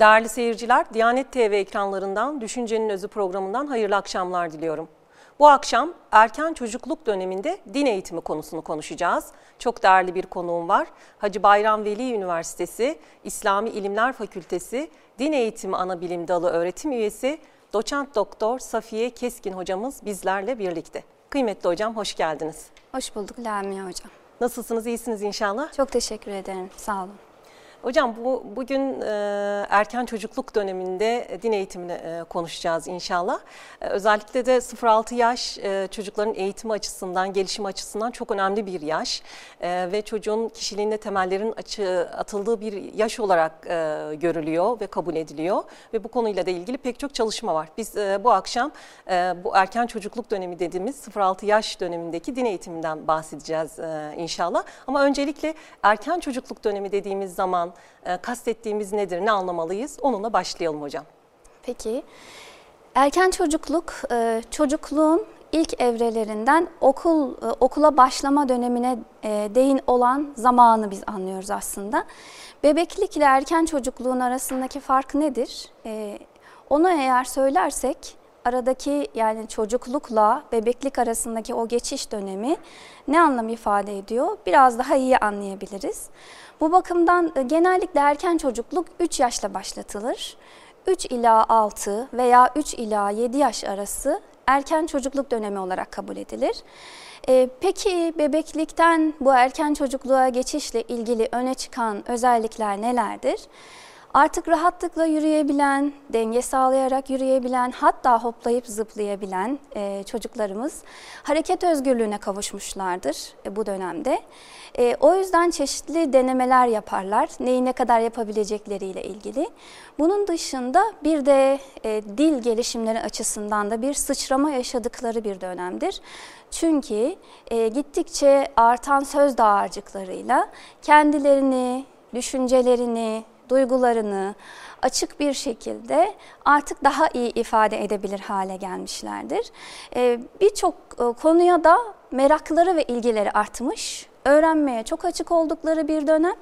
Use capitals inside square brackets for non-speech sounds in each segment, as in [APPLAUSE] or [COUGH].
Değerli seyirciler, Diyanet TV ekranlarından Düşüncenin Özü programından hayırlı akşamlar diliyorum. Bu akşam erken çocukluk döneminde din eğitimi konusunu konuşacağız. Çok değerli bir konuğum var. Hacı Bayram Veli Üniversitesi İslami İlimler Fakültesi Din Eğitimi Anabilim Dalı öğretim üyesi Doçent Doktor Safiye Keskin hocamız bizlerle birlikte. Kıymetli hocam hoş geldiniz. Hoş bulduk Lamia hocam. Nasılsınız? İyisiniz inşallah. Çok teşekkür ederim. Sağ olun. Hocam bu bugün e, erken çocukluk döneminde din eğitimini e, konuşacağız inşallah. E, özellikle de 0-6 yaş e, çocukların eğitimi açısından, gelişim açısından çok önemli bir yaş e, ve çocuğun kişiliğinde temellerin açı, atıldığı bir yaş olarak e, görülüyor ve kabul ediliyor ve bu konuyla da ilgili pek çok çalışma var. Biz e, bu akşam e, bu erken çocukluk dönemi dediğimiz 0-6 yaş dönemindeki din eğitiminden bahsedeceğiz e, inşallah. Ama öncelikle erken çocukluk dönemi dediğimiz zaman e, kastettiğimiz nedir, ne anlamalıyız? Onunla başlayalım hocam. Peki, erken çocukluk e, çocukluğun ilk evrelerinden okul e, okula başlama dönemine e, değin olan zamanı biz anlıyoruz aslında. Bebeklik ile erken çocukluğun arasındaki fark nedir? E, onu eğer söylersek aradaki yani çocuklukla bebeklik arasındaki o geçiş dönemi ne anlam ifade ediyor? Biraz daha iyi anlayabiliriz. Bu bakımdan e, genellikle erken çocukluk 3 yaşla başlatılır. 3 ila 6 veya 3 ila 7 yaş arası erken çocukluk dönemi olarak kabul edilir. Ee, peki bebeklikten bu erken çocukluğa geçişle ilgili öne çıkan özellikler nelerdir? Artık rahatlıkla yürüyebilen, denge sağlayarak yürüyebilen, hatta hoplayıp zıplayabilen e, çocuklarımız hareket özgürlüğüne kavuşmuşlardır e, bu dönemde. E, o yüzden çeşitli denemeler yaparlar, neyi ne kadar yapabilecekleriyle ilgili. Bunun dışında bir de e, dil gelişimleri açısından da bir sıçrama yaşadıkları bir dönemdir. Çünkü e, gittikçe artan söz dağarcıklarıyla kendilerini, düşüncelerini, duygularını açık bir şekilde artık daha iyi ifade edebilir hale gelmişlerdir. Ee, birçok e, konuya da merakları ve ilgileri artmış, öğrenmeye çok açık oldukları bir dönem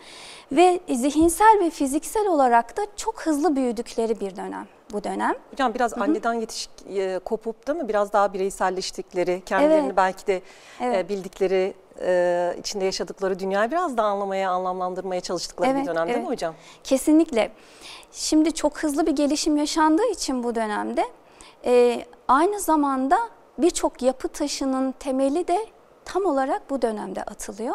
ve zihinsel ve fiziksel olarak da çok hızlı büyüdükleri bir dönem bu dönem. Hocam biraz Hı -hı. anneden yetiş e, kopup değil mi? Biraz daha bireyselleştikleri, kendilerini evet. belki de evet. e, bildikleri e, içinde yaşadıkları dünyayı biraz daha anlamaya, anlamlandırmaya çalıştıkları evet, bir dönem evet. değil mi hocam? Kesinlikle. Şimdi çok hızlı bir gelişim yaşandığı için bu dönemde e, aynı zamanda birçok yapı taşının temeli de tam olarak bu dönemde atılıyor.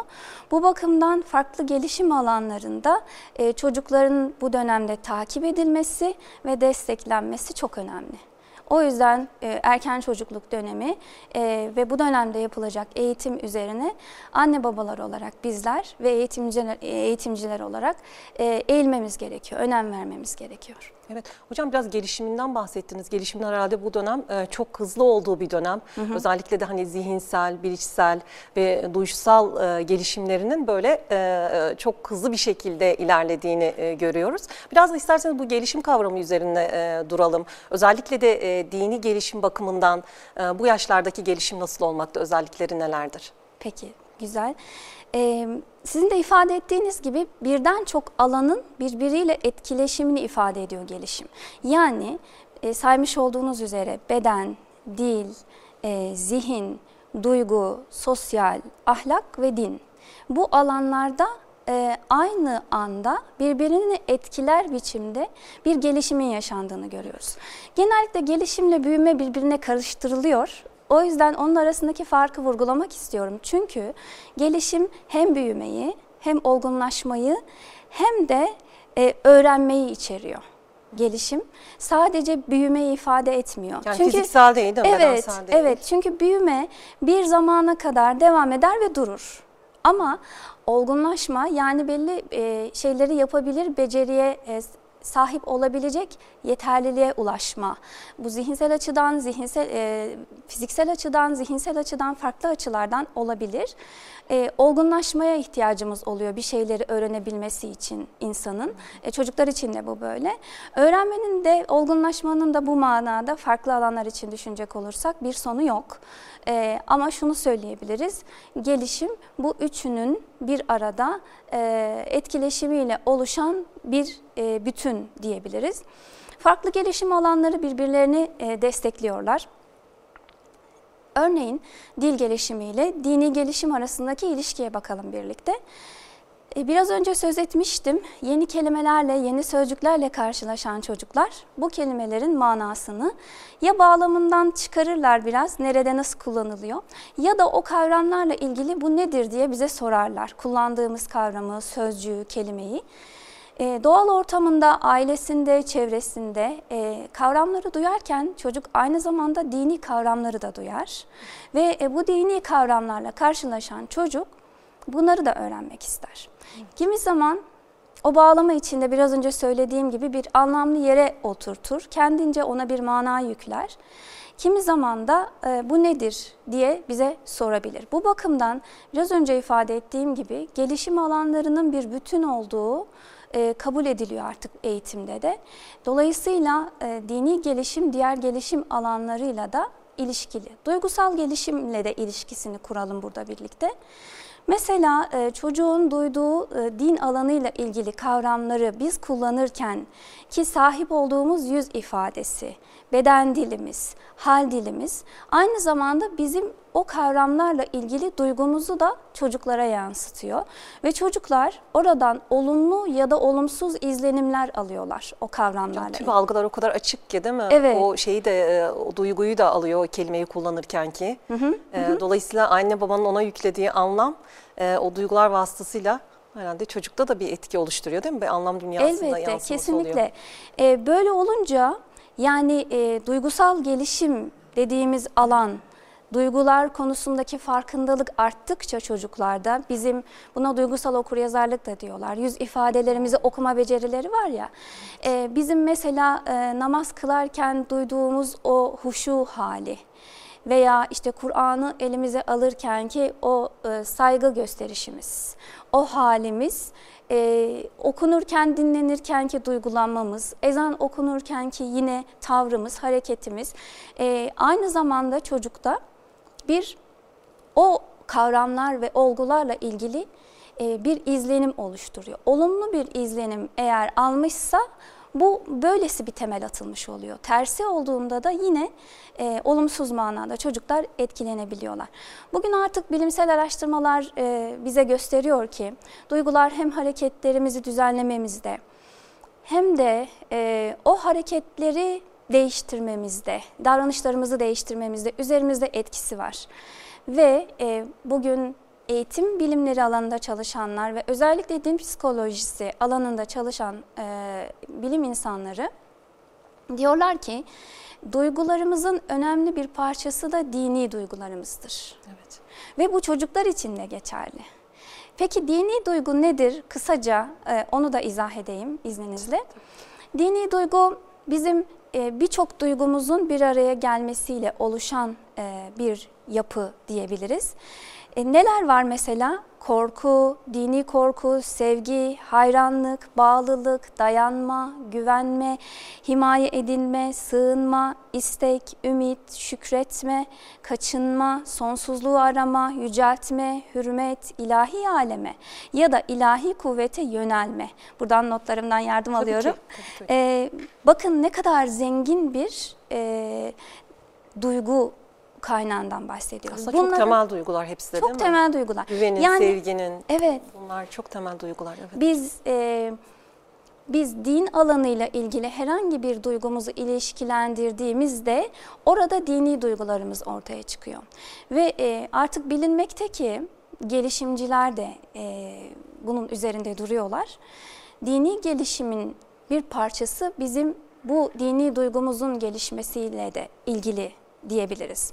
Bu bakımdan farklı gelişim alanlarında e, çocukların bu dönemde takip edilmesi ve desteklenmesi çok önemli. O yüzden e, erken çocukluk dönemi e, ve bu dönemde yapılacak eğitim üzerine anne babalar olarak bizler ve eğitimciler, eğitimciler olarak e, eğilmemiz gerekiyor, önem vermemiz gerekiyor. Evet hocam biraz gelişiminden bahsettiniz. Gelişimin herhalde bu dönem e, çok hızlı olduğu bir dönem. Hı hı. Özellikle de hani zihinsel, bilişsel ve duygusal e, gelişimlerinin böyle e, e, çok hızlı bir şekilde ilerlediğini e, görüyoruz. Biraz da isterseniz bu gelişim kavramı üzerinde e, duralım. Özellikle de e, dini gelişim bakımından e, bu yaşlardaki gelişim nasıl olmakta, özellikleri nelerdir? Peki, güzel. Ee, sizin de ifade ettiğiniz gibi birden çok alanın birbiriyle etkileşimini ifade ediyor gelişim. Yani e, saymış olduğunuz üzere beden, dil, e, zihin, duygu, sosyal, ahlak ve din. Bu alanlarda e, aynı anda birbirini etkiler biçimde bir gelişimin yaşandığını görüyoruz. Genellikle gelişimle büyüme birbirine karıştırılıyor o yüzden onun arasındaki farkı vurgulamak istiyorum. Çünkü gelişim hem büyümeyi hem olgunlaşmayı hem de e, öğrenmeyi içeriyor gelişim sadece büyümeyi ifade etmiyor. Yani çünkü, fiziksel değil mi? Evet, değil. evet. Çünkü büyüme bir zamana kadar devam eder ve durur. Ama olgunlaşma yani belli e, şeyleri yapabilir, beceriye e, sahip olabilecek yeterliliğe ulaşma. Bu zihinsel açıdan, zihinsel, e, fiziksel açıdan, zihinsel açıdan farklı açılardan olabilir. E, olgunlaşmaya ihtiyacımız oluyor bir şeyleri öğrenebilmesi için insanın. E, çocuklar için de bu böyle. Öğrenmenin de olgunlaşmanın da bu manada farklı alanlar için düşünecek olursak bir sonu yok. E, ama şunu söyleyebiliriz, gelişim bu üçünün bir arada e, etkileşimiyle oluşan bir e, bütün diyebiliriz. Farklı gelişim alanları birbirlerini e, destekliyorlar. Örneğin dil gelişimiyle dini gelişim arasındaki ilişkiye bakalım birlikte. E, biraz önce söz etmiştim. Yeni kelimelerle, yeni sözcüklerle karşılaşan çocuklar bu kelimelerin manasını ya bağlamından çıkarırlar biraz, nerede nasıl kullanılıyor ya da o kavramlarla ilgili bu nedir diye bize sorarlar. Kullandığımız kavramı, sözcüğü, kelimeyi. E, doğal ortamında, ailesinde, çevresinde e, kavramları duyarken çocuk aynı zamanda dini kavramları da duyar. Ve e, bu dini kavramlarla karşılaşan çocuk bunları da öğrenmek ister. Kimi zaman o bağlama içinde biraz önce söylediğim gibi bir anlamlı yere oturtur, kendince ona bir mana yükler. Kimi zaman da e, bu nedir diye bize sorabilir. Bu bakımdan biraz önce ifade ettiğim gibi gelişim alanlarının bir bütün olduğu e, kabul ediliyor artık eğitimde de. Dolayısıyla e, dini gelişim diğer gelişim alanlarıyla da ilişkili. Duygusal gelişimle de ilişkisini kuralım burada birlikte. Mesela e, çocuğun duyduğu din alanıyla ilgili kavramları biz kullanırken ki sahip olduğumuz yüz ifadesi, beden dilimiz, hal dilimiz aynı zamanda bizim o kavramlarla ilgili duygumuzu da çocuklara yansıtıyor. Ve çocuklar oradan olumlu ya da olumsuz izlenimler alıyorlar o kavramlarla. Tüm algılar o kadar açık ki değil mi? Evet. O şeyi de, e, o duyguyu da alıyor o kelimeyi kullanırken ki. Hı hı, hı. Dolayısıyla anne babanın ona yüklediği anlam e, o duygular vasıtasıyla herhalde çocukta da bir etki oluşturuyor değil mi? Bir anlam dünyasında Elbette, yansıması kesinlikle. oluyor. Ee, böyle olunca yani e, duygusal gelişim dediğimiz alan, duygular konusundaki farkındalık arttıkça çocuklarda bizim buna duygusal okuryazarlık da diyorlar. Yüz ifadelerimizi okuma becerileri var ya. E, bizim mesela e, namaz kılarken duyduğumuz o huşu hali veya işte Kur'an'ı elimize alırken ki o e, saygı gösterişimiz, o halimiz, e, okunurken, dinlenirken ki duygulanmamız, ezan okunurken ki yine tavrımız, hareketimiz e, aynı zamanda çocukta bir o kavramlar ve olgularla ilgili e, bir izlenim oluşturuyor. Olumlu bir izlenim eğer almışsa bu böylesi bir temel atılmış oluyor. Tersi olduğunda da yine e, olumsuz manada çocuklar etkilenebiliyorlar. Bugün artık bilimsel araştırmalar e, bize gösteriyor ki duygular hem hareketlerimizi düzenlememizde hem de e, o hareketleri değiştirmemizde, davranışlarımızı değiştirmemizde üzerimizde etkisi var. Ve e, bugün eğitim bilimleri alanında çalışanlar ve özellikle din psikolojisi alanında çalışan e, bilim insanları diyorlar ki duygularımızın önemli bir parçası da dini duygularımızdır. Evet. Ve bu çocuklar için de geçerli. Peki dini duygu nedir? Kısaca e, onu da izah edeyim izninizle. Dini duygu bizim e, birçok duygumuzun bir araya gelmesiyle oluşan e, bir yapı diyebiliriz. E, neler var mesela? Korku, dini korku, sevgi, hayranlık, bağlılık, dayanma, güvenme, himaye edilme, sığınma, istek, ümit, şükretme, kaçınma, sonsuzluğu arama, yüceltme, hürmet, ilahi aleme ya da ilahi kuvvete yönelme. Buradan notlarımdan yardım tabii alıyorum. Ki, tabii, tabii. Ee, bakın ne kadar zengin bir e, duygu kaynağından bahsediyoruz. Aslında Bunların, çok temel duygular hepsi de çok değil mi? Çok temel duygular. Güvenin, yani, sevginin. Evet. Bunlar çok temel duygular. Evet. Biz e, biz din alanıyla ilgili herhangi bir duygumuzu ilişkilendirdiğimizde orada dini duygularımız ortaya çıkıyor. Ve e, artık bilinmekte ki gelişimciler de e, bunun üzerinde duruyorlar. Dini gelişimin bir parçası bizim bu dini duygumuzun gelişmesiyle de ilgili diyebiliriz.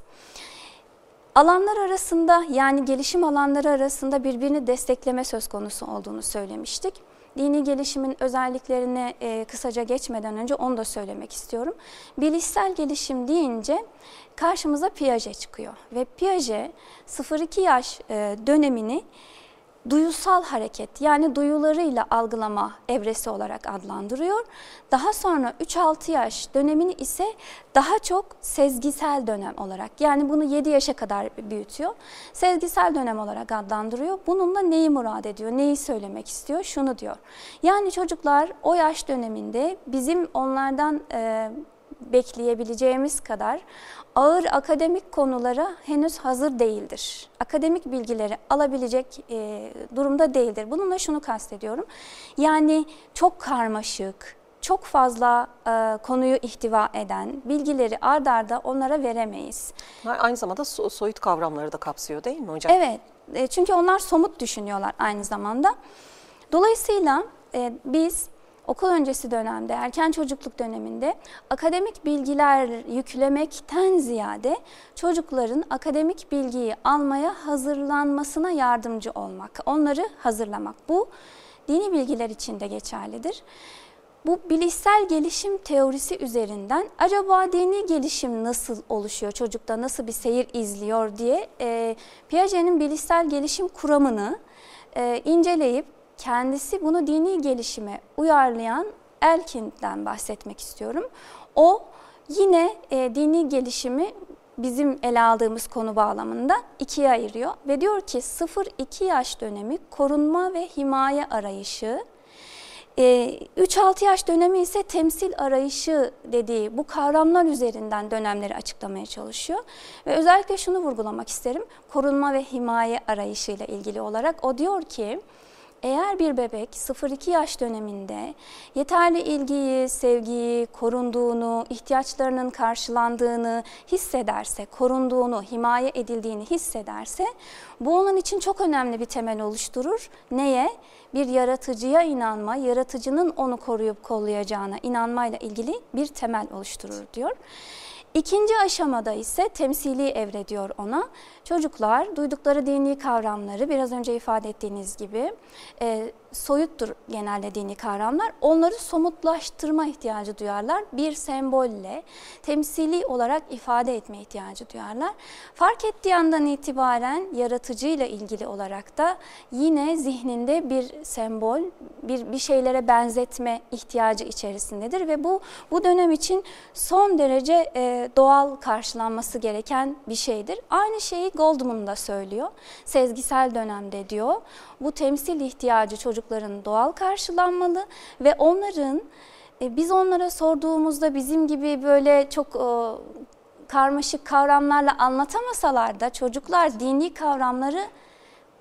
Alanlar arasında yani gelişim alanları arasında birbirini destekleme söz konusu olduğunu söylemiştik. Dini gelişimin özelliklerine e, kısaca geçmeden önce onu da söylemek istiyorum. Bilişsel gelişim deyince karşımıza Piaget çıkıyor ve Piaget 0-2 yaş e, dönemini duyusal hareket yani duyularıyla algılama evresi olarak adlandırıyor. Daha sonra 3-6 yaş dönemini ise daha çok sezgisel dönem olarak yani bunu 7 yaşa kadar büyütüyor. Sezgisel dönem olarak adlandırıyor. Bununla neyi murad ediyor, neyi söylemek istiyor? Şunu diyor. Yani çocuklar o yaş döneminde bizim onlardan e, bekleyebileceğimiz kadar ağır akademik konulara henüz hazır değildir. Akademik bilgileri alabilecek e, durumda değildir. Bununla şunu kastediyorum. Yani çok karmaşık, çok fazla e, konuyu ihtiva eden bilgileri ard arda onlara veremeyiz. Aynı zamanda so soyut kavramları da kapsıyor değil mi hocam? Evet, e, çünkü onlar somut düşünüyorlar aynı zamanda. Dolayısıyla e, biz okul öncesi dönemde, erken çocukluk döneminde akademik bilgiler yüklemekten ziyade çocukların akademik bilgiyi almaya hazırlanmasına yardımcı olmak, onları hazırlamak. Bu dini bilgiler için de geçerlidir. Bu bilişsel gelişim teorisi üzerinden acaba dini gelişim nasıl oluşuyor, çocukta nasıl bir seyir izliyor diye e, Piaget'in bilişsel gelişim kuramını e, inceleyip kendisi bunu dini gelişime uyarlayan Elkind'den bahsetmek istiyorum. O yine e, dini gelişimi bizim ele aldığımız konu bağlamında ikiye ayırıyor ve diyor ki 0-2 yaş dönemi korunma ve himaye arayışı, 3-6 e, yaş dönemi ise temsil arayışı dediği bu kavramlar üzerinden dönemleri açıklamaya çalışıyor. Ve özellikle şunu vurgulamak isterim. Korunma ve himaye arayışıyla ilgili olarak o diyor ki eğer bir bebek 0-2 yaş döneminde yeterli ilgiyi, sevgiyi, korunduğunu, ihtiyaçlarının karşılandığını hissederse, korunduğunu, himaye edildiğini hissederse bu onun için çok önemli bir temel oluşturur. Neye? Bir yaratıcıya inanma, yaratıcının onu koruyup kollayacağına inanmayla ilgili bir temel oluşturur diyor. İkinci aşamada ise temsili evre diyor ona. Çocuklar duydukları dini kavramları biraz önce ifade ettiğiniz gibi e, soyuttur genelde dini kavramlar. Onları somutlaştırma ihtiyacı duyarlar. Bir sembolle temsili olarak ifade etme ihtiyacı duyarlar. Fark ettiği andan itibaren yaratıcıyla ilgili olarak da yine zihninde bir sembol, bir, bir şeylere benzetme ihtiyacı içerisindedir ve bu bu dönem için son derece e, doğal karşılanması gereken bir şeydir. Aynı şeyi Goldman da söylüyor. Sezgisel dönemde diyor. Bu temsil ihtiyacı çocukların doğal karşılanmalı ve onların e, biz onlara sorduğumuzda bizim gibi böyle çok e, karmaşık kavramlarla anlatamasalar da çocuklar dini kavramları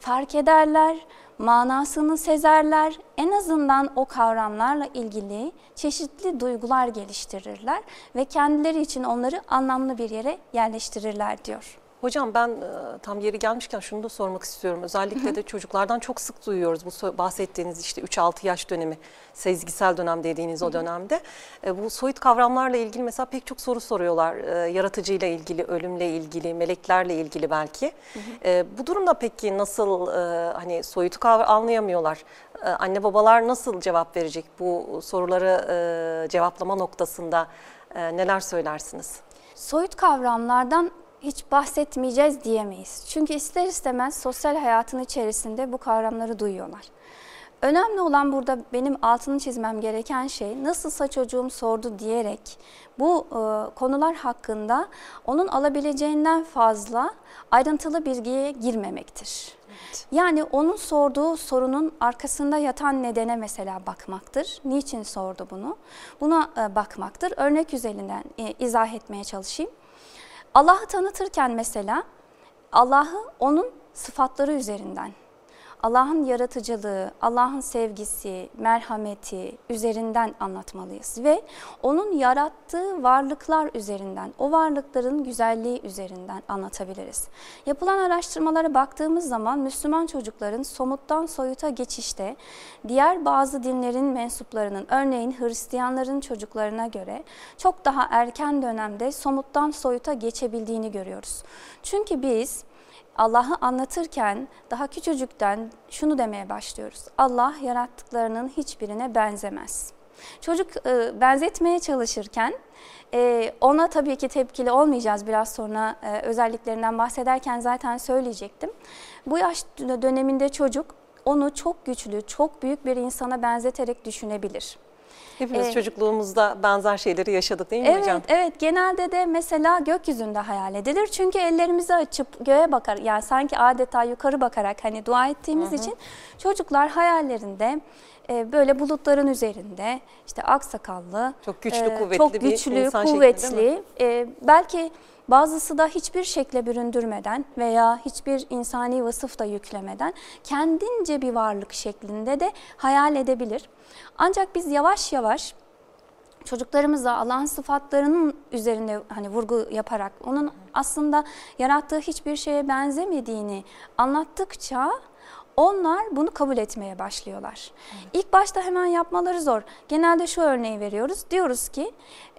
fark ederler, manasını sezerler. En azından o kavramlarla ilgili çeşitli duygular geliştirirler ve kendileri için onları anlamlı bir yere yerleştirirler diyor. Hocam ben e, tam yeri gelmişken şunu da sormak istiyorum. Özellikle de çocuklardan çok sık duyuyoruz bu bahsettiğiniz işte 3-6 yaş dönemi, sezgisel dönem dediğiniz o dönemde. E, bu soyut kavramlarla ilgili mesela pek çok soru soruyorlar. E, yaratıcıyla ilgili, ölümle ilgili, meleklerle ilgili belki. Bu durumda peki nasıl hani soyut kavram anlayamıyorlar? Anne babalar nasıl cevap verecek bu soruları cevaplama noktasında neler söylersiniz? Soyut kavramlardan hiç bahsetmeyeceğiz diyemeyiz. Çünkü ister istemez sosyal hayatın içerisinde bu kavramları duyuyorlar. Önemli olan burada benim altını çizmem gereken şey nasılsa çocuğum sordu diyerek bu e, konular hakkında onun alabileceğinden fazla ayrıntılı bilgiye girmemektir. Evet. Yani onun sorduğu sorunun arkasında yatan nedene mesela bakmaktır. Niçin sordu bunu? Buna e, bakmaktır. Örnek üzerinden e, izah etmeye çalışayım. Allah'ı tanıtırken mesela Allah'ı onun sıfatları üzerinden Allah'ın yaratıcılığı, Allah'ın sevgisi, merhameti üzerinden anlatmalıyız ve onun yarattığı varlıklar üzerinden, o varlıkların güzelliği üzerinden anlatabiliriz. Yapılan araştırmalara baktığımız zaman Müslüman çocukların somuttan soyuta geçişte diğer bazı dinlerin mensuplarının, örneğin Hristiyanların çocuklarına göre çok daha erken dönemde somuttan soyuta geçebildiğini görüyoruz. Çünkü biz Allah'ı anlatırken daha küçücükten şunu demeye başlıyoruz. Allah yarattıklarının hiçbirine benzemez. Çocuk e, benzetmeye çalışırken e, ona tabii ki tepkili olmayacağız biraz sonra e, özelliklerinden bahsederken zaten söyleyecektim. Bu yaş döneminde çocuk onu çok güçlü, çok büyük bir insana benzeterek düşünebilir. Hepimiz Ee, çocukluğumuzda benzer şeyleri yaşadık değil mi Evet, hocam? evet. Genelde de mesela gökyüzünde hayal edilir. Çünkü ellerimizi açıp göğe bakar, yani sanki adeta yukarı bakarak hani dua ettiğimiz için çocuklar hayallerinde e, böyle bulutların üzerinde işte aksakallı, Çok güçlü, e, kuvvetli çok bir güçlü, insan değil mi? kuvvetli, e, belki bazısı da hiçbir şekle büründürmeden veya hiçbir insani vasıf da yüklemeden kendince bir varlık şeklinde de hayal edebilir. Ancak biz yavaş yavaş çocuklarımıza Allah'ın sıfatlarının üzerinde hani vurgu yaparak onun aslında yarattığı hiçbir şeye benzemediğini anlattıkça onlar bunu kabul etmeye başlıyorlar. İlk başta hemen yapmaları zor. Genelde şu örneği veriyoruz. Diyoruz ki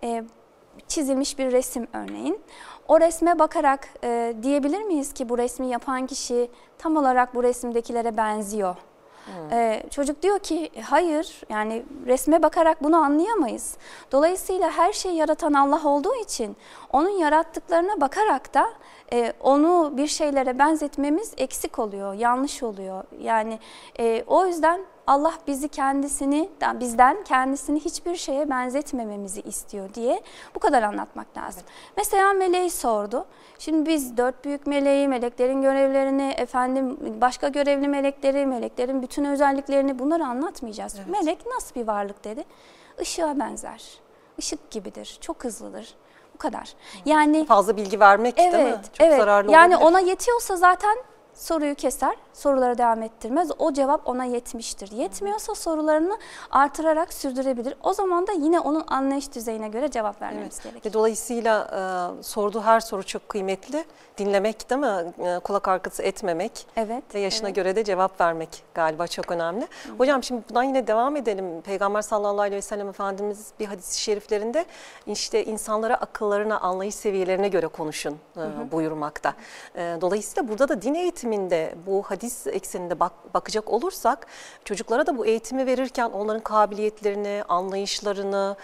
e, çizilmiş bir resim örneğin. O resme bakarak e, diyebilir miyiz ki bu resmi yapan kişi tam olarak bu resimdekilere benziyor? Ee, çocuk diyor ki hayır yani resme bakarak bunu anlayamayız. Dolayısıyla her şeyi yaratan Allah olduğu için onun yarattıklarına bakarak da e, onu bir şeylere benzetmemiz eksik oluyor, yanlış oluyor. Yani e, o yüzden Allah bizi kendisini, bizden kendisini hiçbir şeye benzetmememizi istiyor diye bu kadar anlatmak lazım. Mesela meleği sordu. Şimdi biz dört büyük meleği, meleklerin görevlerini, efendim başka görevli melekleri, meleklerin bütün özelliklerini bunları anlatmayacağız. Melek nasıl bir varlık dedi? Işığa benzer. Işık gibidir, çok hızlıdır. Bu kadar. Yani Fazla bilgi vermek değil mi? Evet, Çok evet. zararlı Yani olabilir. ona yetiyorsa zaten soruyu keser, sorulara devam ettirmez. O cevap ona yetmiştir. Yetmiyorsa sorularını artırarak sürdürebilir. O zaman da yine onun anlayış düzeyine göre cevap vermemiz Evet. gerekir. Ve dolayısıyla e, sorduğu her soru çok kıymetli. Dinlemek değil mi? E, kulak arkası etmemek Evet. ve yaşına evet. göre de cevap vermek galiba çok önemli. Hocam şimdi bundan yine devam edelim. Peygamber sallallahu aleyhi ve sellem Efendimiz bir hadis-i şeriflerinde işte insanlara akıllarına, anlayış seviyelerine göre konuşun e, buyurmakta. E, dolayısıyla burada da din eğitiminde bu hadis ekseninde bak, bakacak olursak çocuklara da bu eğitimi verirken onların kabiliyetlerini, anlayışlarını,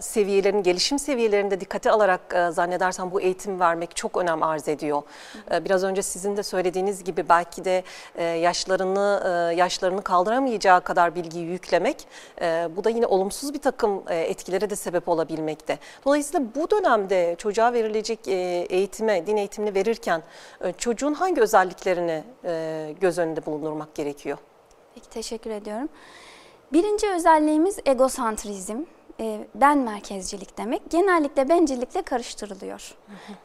seviyelerini, gelişim seviyelerini de dikkate alarak zannedersem bu eğitimi vermek çok önem arz ediyor. E, biraz önce sizin de söylediğiniz gibi belki de e, yaşlarını e, yaşlarını kaldıramayacağı kadar bilgiyi yüklemek e, bu da yine olumsuz bir takım etkilere de sebep olabilmekte. Dolayısıyla bu dönemde çocuğa verilecek eğitime, din eğitimini verirken çocuğun hangi özelliklerini göz önünde bulundurmak gerekiyor? Peki teşekkür ediyorum. Birinci özelliğimiz egosantrizm. E, ben merkezcilik demek. Genellikle bencillikle karıştırılıyor.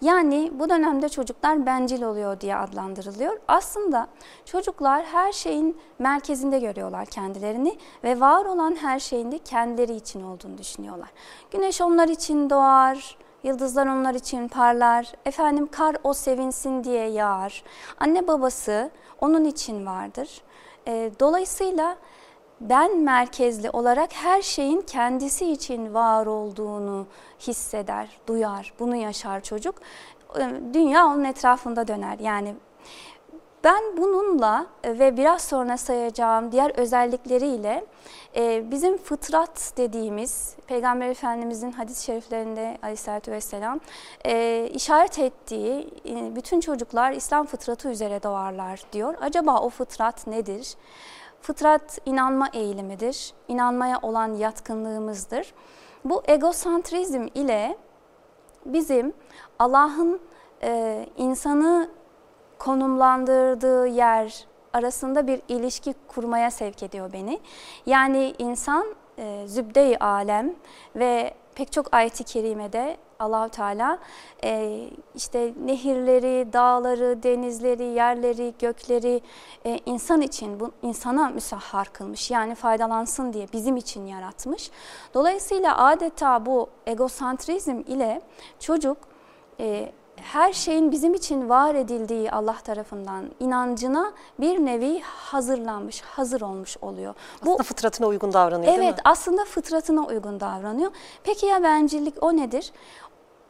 Yani bu dönemde çocuklar bencil oluyor diye adlandırılıyor. Aslında çocuklar her şeyin merkezinde görüyorlar kendilerini ve var olan her şeyin de kendileri için olduğunu düşünüyorlar. Güneş onlar için doğar, Yıldızlar onlar için parlar. Efendim kar o sevinsin diye yağar. Anne babası onun için vardır. E, dolayısıyla ben merkezli olarak her şeyin kendisi için var olduğunu hisseder, duyar, bunu yaşar çocuk. E, Dünya onun etrafında döner. Yani ben bununla e, ve biraz sonra sayacağım diğer özellikleriyle e, bizim fıtrat dediğimiz Peygamber Efendimizin hadis-i şeriflerinde aleyhissalatü vesselam e, işaret ettiği bütün çocuklar İslam fıtratı üzere doğarlar diyor. Acaba o fıtrat nedir? Fıtrat inanma eğilimidir, inanmaya olan yatkınlığımızdır. Bu egosantrizm ile bizim Allah'ın e, insanı konumlandırdığı yer arasında bir ilişki kurmaya sevk ediyor beni. Yani insan e, zübde-i alem ve pek çok ayet-i kerimede Allahu Teala e, işte nehirleri, dağları, denizleri, yerleri, gökleri e, insan için bu insana müsahhar kılmış. Yani faydalansın diye bizim için yaratmış. Dolayısıyla adeta bu egosantrizm ile çocuk e, her şeyin bizim için var edildiği Allah tarafından inancına bir nevi hazırlanmış, hazır olmuş oluyor. Aslında fıtratına uygun davranıyor değil Evet mi? aslında fıtratına uygun davranıyor. Peki ya bencillik o nedir?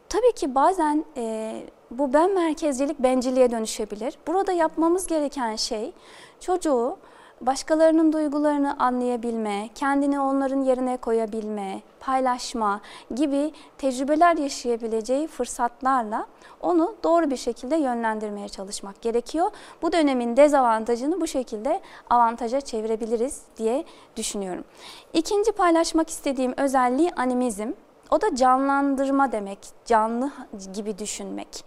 Tabii ki bazen e, bu ben merkezcilik bencilliğe dönüşebilir. Burada yapmamız gereken şey çocuğu başkalarının duygularını anlayabilme, kendini onların yerine koyabilme, paylaşma gibi tecrübeler yaşayabileceği fırsatlarla onu doğru bir şekilde yönlendirmeye çalışmak gerekiyor. Bu dönemin dezavantajını bu şekilde avantaja çevirebiliriz diye düşünüyorum. İkinci paylaşmak istediğim özelliği animizm. O da canlandırma demek, canlı gibi düşünmek.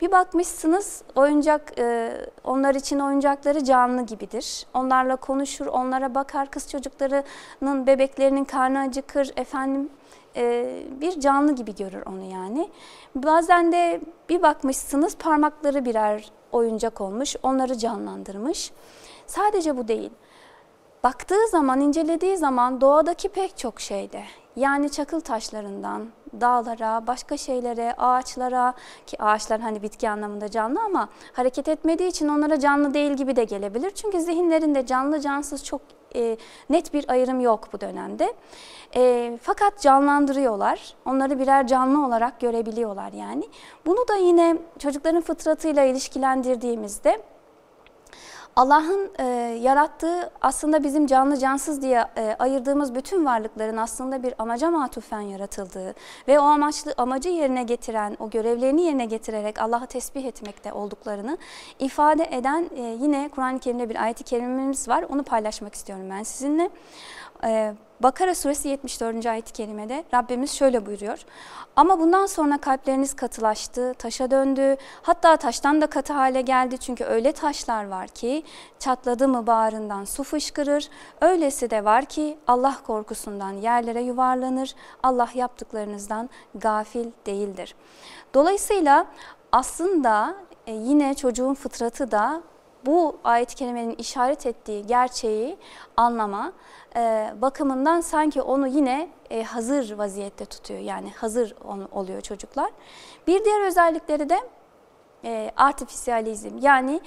Bir bakmışsınız oyuncak e, onlar için oyuncakları canlı gibidir. Onlarla konuşur, onlara bakar. Kız çocuklarının bebeklerinin karnı acıkır. Efendim e, bir canlı gibi görür onu yani. Bazen de bir bakmışsınız parmakları birer oyuncak olmuş. Onları canlandırmış. Sadece bu değil. Baktığı zaman, incelediği zaman doğadaki pek çok şeyde yani çakıl taşlarından dağlara, başka şeylere, ağaçlara ki ağaçlar hani bitki anlamında canlı ama hareket etmediği için onlara canlı değil gibi de gelebilir. Çünkü zihinlerinde canlı cansız çok e, net bir ayrım yok bu dönemde. E, fakat canlandırıyorlar. Onları birer canlı olarak görebiliyorlar yani. Bunu da yine çocukların fıtratıyla ilişkilendirdiğimizde Allah'ın e, yarattığı aslında bizim canlı cansız diye e, ayırdığımız bütün varlıkların aslında bir amaca matufen yaratıldığı ve o amaçlı amacı yerine getiren, o görevlerini yerine getirerek Allah'ı tesbih etmekte olduklarını ifade eden e, yine Kur'an-ı Kerim'de bir ayet-i kerimemiz var. Onu paylaşmak istiyorum ben sizinle. E, Bakara suresi 74. ayet-i kerimede Rabbimiz şöyle buyuruyor. Ama bundan sonra kalpleriniz katılaştı, taşa döndü. Hatta taştan da katı hale geldi. Çünkü öyle taşlar var ki çatladı mı bağrından su fışkırır. Öylesi de var ki Allah korkusundan yerlere yuvarlanır. Allah yaptıklarınızdan gafil değildir. Dolayısıyla aslında e, yine çocuğun fıtratı da bu ayet-i kerimenin işaret ettiği gerçeği anlama e, bakımından sanki onu yine e, hazır vaziyette tutuyor. Yani hazır oluyor çocuklar. Bir diğer özellikleri de e, artifisiyalizm. Yani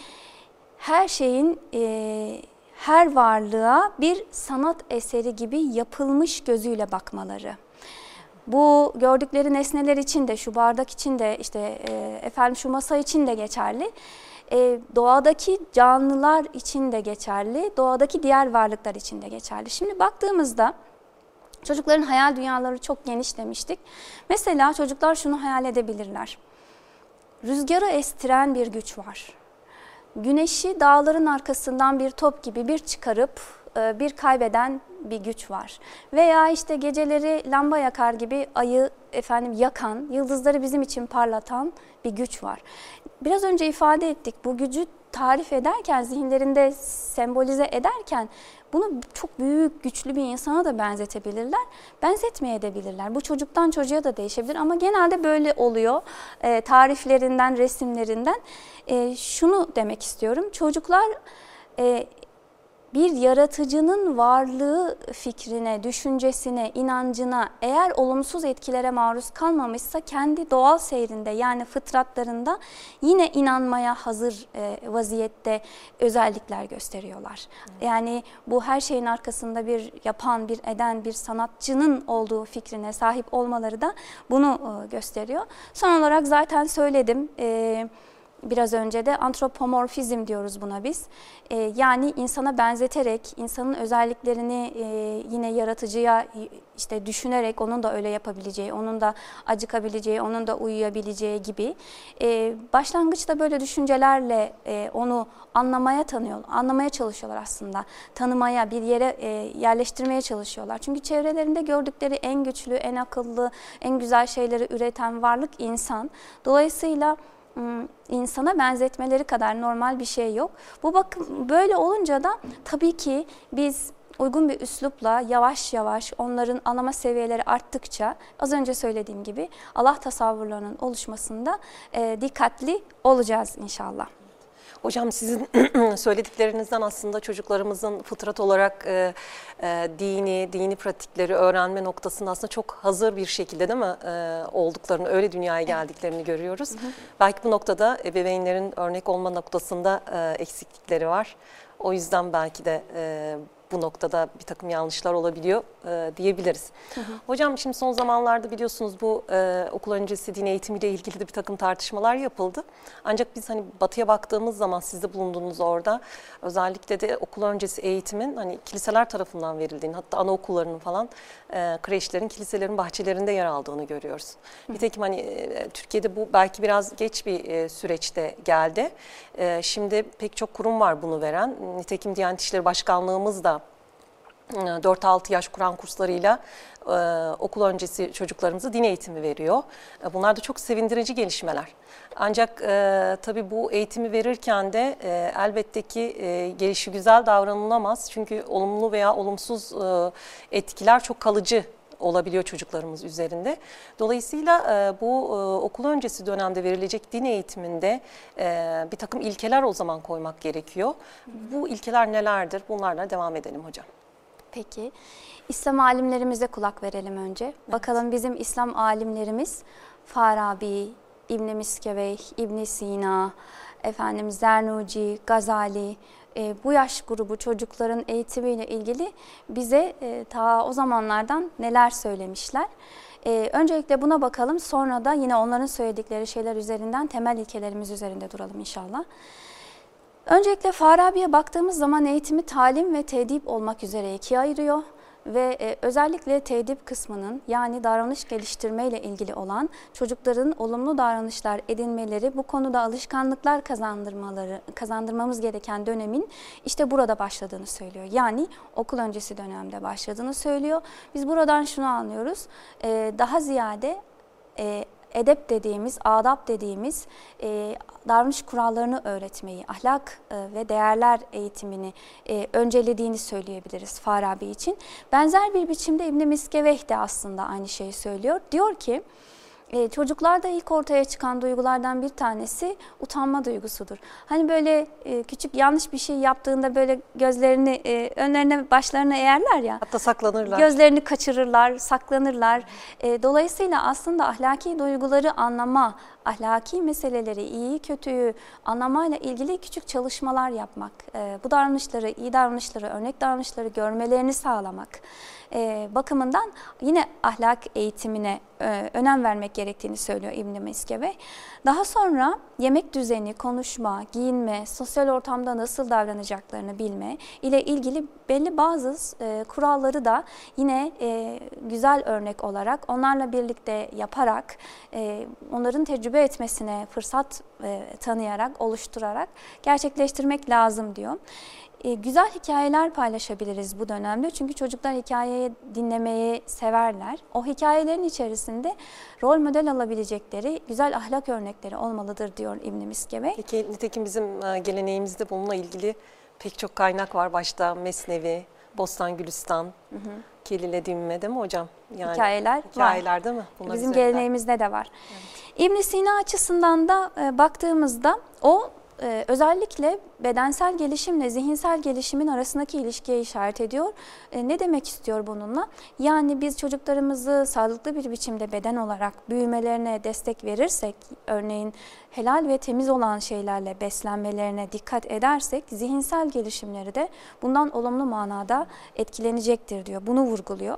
her şeyin e, her varlığa bir sanat eseri gibi yapılmış gözüyle bakmaları. Bu gördükleri nesneler için de, şu bardak için de, işte e, efendim şu masa için de geçerli e, doğadaki canlılar için de geçerli, doğadaki diğer varlıklar için de geçerli. Şimdi baktığımızda çocukların hayal dünyaları çok geniş demiştik. Mesela çocuklar şunu hayal edebilirler. Rüzgarı estiren bir güç var. Güneşi dağların arkasından bir top gibi bir çıkarıp e, bir kaybeden bir güç var. Veya işte geceleri lamba yakar gibi ayı efendim yakan, yıldızları bizim için parlatan bir güç var. Biraz önce ifade ettik bu gücü tarif ederken, zihinlerinde sembolize ederken bunu çok büyük, güçlü bir insana da benzetebilirler, benzetmeye de bilirler. Bu çocuktan çocuğa da değişebilir ama genelde böyle oluyor e, tariflerinden, resimlerinden. E, şunu demek istiyorum, çocuklar e, bir yaratıcının varlığı fikrine, düşüncesine, inancına eğer olumsuz etkilere maruz kalmamışsa kendi doğal seyrinde yani fıtratlarında yine inanmaya hazır e, vaziyette özellikler gösteriyorlar. Yani bu her şeyin arkasında bir yapan, bir eden, bir sanatçının olduğu fikrine sahip olmaları da bunu e, gösteriyor. Son olarak zaten söyledim. E, biraz önce de antropomorfizm diyoruz buna biz. E, yani insana benzeterek, insanın özelliklerini e, yine yaratıcıya işte düşünerek onun da öyle yapabileceği, onun da acıkabileceği, onun da uyuyabileceği gibi. E, başlangıçta böyle düşüncelerle e, onu anlamaya tanıyor, anlamaya çalışıyorlar aslında. Tanımaya, bir yere e, yerleştirmeye çalışıyorlar. Çünkü çevrelerinde gördükleri en güçlü, en akıllı, en güzel şeyleri üreten varlık insan. Dolayısıyla insana benzetmeleri kadar normal bir şey yok. Bu bakım böyle olunca da tabii ki biz uygun bir üslupla yavaş yavaş onların anlama seviyeleri arttıkça az önce söylediğim gibi Allah tasavvurlarının oluşmasında e, dikkatli olacağız inşallah. Hocam sizin [CLEARS THROAT] söylediklerinizden aslında çocuklarımızın fıtrat olarak e, e, dini, dini pratikleri öğrenme noktasında aslında çok hazır bir şekilde değil mi e, olduklarını, öyle dünyaya geldiklerini görüyoruz. Hı hı. Belki bu noktada ebeveynlerin örnek olma noktasında e, eksiklikleri var. O yüzden belki de e, bu noktada bir takım yanlışlar olabiliyor e, diyebiliriz. Hı hı. Hocam şimdi son zamanlarda biliyorsunuz bu e, okul öncesi din eğitimiyle ilgili de bir takım tartışmalar yapıldı. Ancak biz hani batıya baktığımız zaman siz de bulunduğunuz orada özellikle de okul öncesi eğitimin hani kiliseler tarafından verildiğini hatta anaokullarının falan e, kreşlerin kiliselerin bahçelerinde yer aldığını görüyoruz. Hı. Nitekim hani e, Türkiye'de bu belki biraz geç bir e, süreçte geldi. E, şimdi pek çok kurum var bunu veren. Nitekim Diyanet İşleri Başkanlığımız da 4-6 yaş Kur'an kurslarıyla e, okul öncesi çocuklarımıza din eğitimi veriyor. E, bunlar da çok sevindirici gelişmeler. Ancak e, tabii bu eğitimi verirken de e, elbette ki e, gelişi güzel davranılamaz. Çünkü olumlu veya olumsuz etkiler çok kalıcı olabiliyor çocuklarımız üzerinde. Dolayısıyla bu okul öncesi dönemde verilecek din eğitiminde bir takım ilkeler o zaman koymak gerekiyor. Bu ilkeler nelerdir? Bunlarla devam edelim hocam. Peki. İslam alimlerimize kulak verelim önce. Evet. Bakalım bizim İslam alimlerimiz Farabi, İbn Miskevey, İbn Sina, efendim Zernuci, Gazali e, bu yaş grubu çocukların eğitimiyle ilgili bize e, ta o zamanlardan neler söylemişler. E, öncelikle buna bakalım sonra da yine onların söyledikleri şeyler üzerinden temel ilkelerimiz üzerinde duralım inşallah. Öncelikle Farabi'ye baktığımız zaman eğitimi talim ve tedip olmak üzere ikiye ayırıyor ve e, özellikle tedip kısmının yani davranış geliştirme ile ilgili olan çocukların olumlu davranışlar edinmeleri bu konuda alışkanlıklar kazandırmaları kazandırmamız gereken dönemin işte burada başladığını söylüyor. Yani okul öncesi dönemde başladığını söylüyor. Biz buradan şunu anlıyoruz. E, daha ziyade e, edep dediğimiz, adab dediğimiz e, davranış kurallarını öğretmeyi, ahlak e, ve değerler eğitimini e, öncelediğini söyleyebiliriz Farabi için. Benzer bir biçimde İbn Miskeveh de aslında aynı şeyi söylüyor. Diyor ki, e, çocuklarda ilk ortaya çıkan duygulardan bir tanesi utanma duygusudur. Hani böyle e, küçük yanlış bir şey yaptığında böyle gözlerini e, önlerine başlarına eğerler ya. Hatta saklanırlar. Gözlerini kaçırırlar, saklanırlar. E, dolayısıyla aslında ahlaki duyguları anlama, ahlaki meseleleri, iyi kötüyü anlamayla ilgili küçük çalışmalar yapmak, e, bu davranışları, iyi davranışları, örnek davranışları görmelerini sağlamak e, bakımından yine ahlak eğitimine e, önem vermek gerektiğini söylüyor İbn Miskeve. Daha sonra yemek düzeni, konuşma, giyinme, sosyal ortamda nasıl davranacaklarını bilme ile ilgili belli bazı e, kuralları da yine e, güzel örnek olarak onlarla birlikte yaparak e, onların tecrübe etmesine fırsat e, tanıyarak, oluşturarak gerçekleştirmek lazım diyor. E, güzel hikayeler paylaşabiliriz bu dönemde. Çünkü çocuklar hikayeyi dinlemeyi severler. O hikayelerin içerisinde rol model alabilecekleri güzel ahlak örnekleri olmalıdır diyor İbn Miskeve. Peki nitekim bizim e, geleneğimizde bununla ilgili pek çok kaynak var. Başta Mesnevi, Bostan Gülistan, hı hı. Kelile Dinme değil mi hocam? Yani, hikayeler Hikayeler var. değil mi? Bunlar Bizim üzerinden. geleneğimizde de var. Evet. ibn Sina açısından da e, baktığımızda o e, özellikle bedensel gelişimle zihinsel gelişimin arasındaki ilişkiye işaret ediyor. E, ne demek istiyor bununla? Yani biz çocuklarımızı sağlıklı bir biçimde beden olarak büyümelerine destek verirsek, örneğin helal ve temiz olan şeylerle beslenmelerine dikkat edersek, zihinsel gelişimleri de bundan olumlu manada etkilenecektir diyor. Bunu vurguluyor.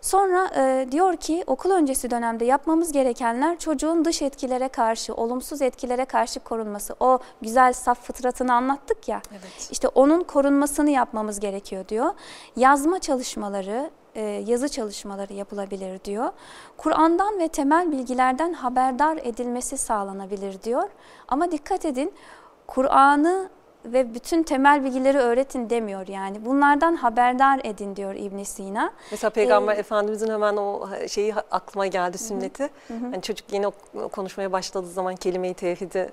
Sonra e, diyor ki okul öncesi dönemde yapmamız gerekenler çocuğun dış etkilere karşı, olumsuz etkilere karşı korunması. O güzel saf fıtratını anlattık ya. Evet. İşte onun korunmasını yapmamız gerekiyor diyor. Yazma çalışmaları, e, yazı çalışmaları yapılabilir diyor. Kur'an'dan ve temel bilgilerden haberdar edilmesi sağlanabilir diyor. Ama dikkat edin Kur'an'ı ve bütün temel bilgileri öğretin demiyor yani. Bunlardan haberdar edin diyor İbn Sina. Mesela Peygamber ee, Efendimizin hemen o şeyi aklıma geldi sünneti. Hı hı. Yani çocuk yeni konuşmaya başladığı zaman kelime-i tevhidi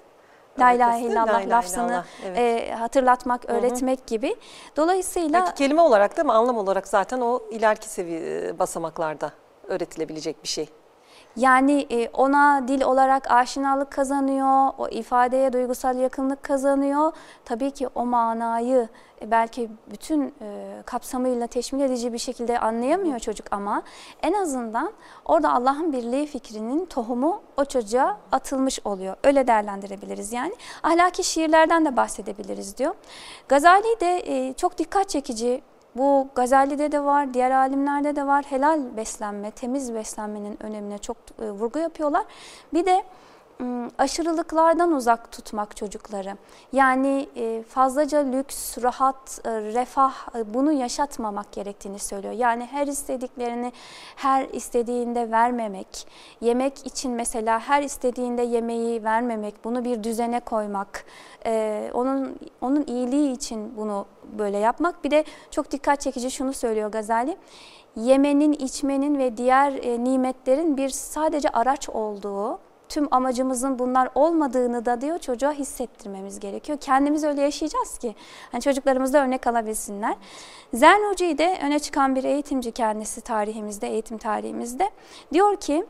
La ilahe illallah lafzını evet. e, hatırlatmak, öğretmek hı hı. gibi. Dolayısıyla... Belki kelime olarak değil mi? Anlam olarak zaten o ileriki seviye basamaklarda öğretilebilecek bir şey. Yani e, ona dil olarak aşinalık kazanıyor, o ifadeye duygusal yakınlık kazanıyor. Tabii ki o manayı e, belki bütün e, kapsamıyla teşmil edici bir şekilde anlayamıyor çocuk ama en azından orada Allah'ın birliği fikrinin tohumu o çocuğa atılmış oluyor. Öyle değerlendirebiliriz yani. Ahlaki şiirlerden de bahsedebiliriz diyor. Gazali de çok dikkat çekici Bu Gazali'de de var, diğer alimlerde de var. Helal beslenme, temiz beslenmenin önemine çok e, vurgu yapıyorlar. Bir de aşırılıklardan uzak tutmak çocukları. Yani e, fazlaca lüks, rahat, e, refah e, bunu yaşatmamak gerektiğini söylüyor. Yani her istediklerini her istediğinde vermemek, yemek için mesela her istediğinde yemeği vermemek, bunu bir düzene koymak, onun onun iyiliği için bunu böyle yapmak. Bir de çok dikkat çekici şunu söylüyor Gazali yemenin, içmenin ve diğer nimetlerin bir sadece araç olduğu, tüm amacımızın bunlar olmadığını da diyor çocuğa hissettirmemiz gerekiyor. Kendimiz öyle yaşayacağız ki hani çocuklarımız da örnek alabilsinler. Zen Hoca'yı de öne çıkan bir eğitimci kendisi tarihimizde, eğitim tarihimizde. Diyor ki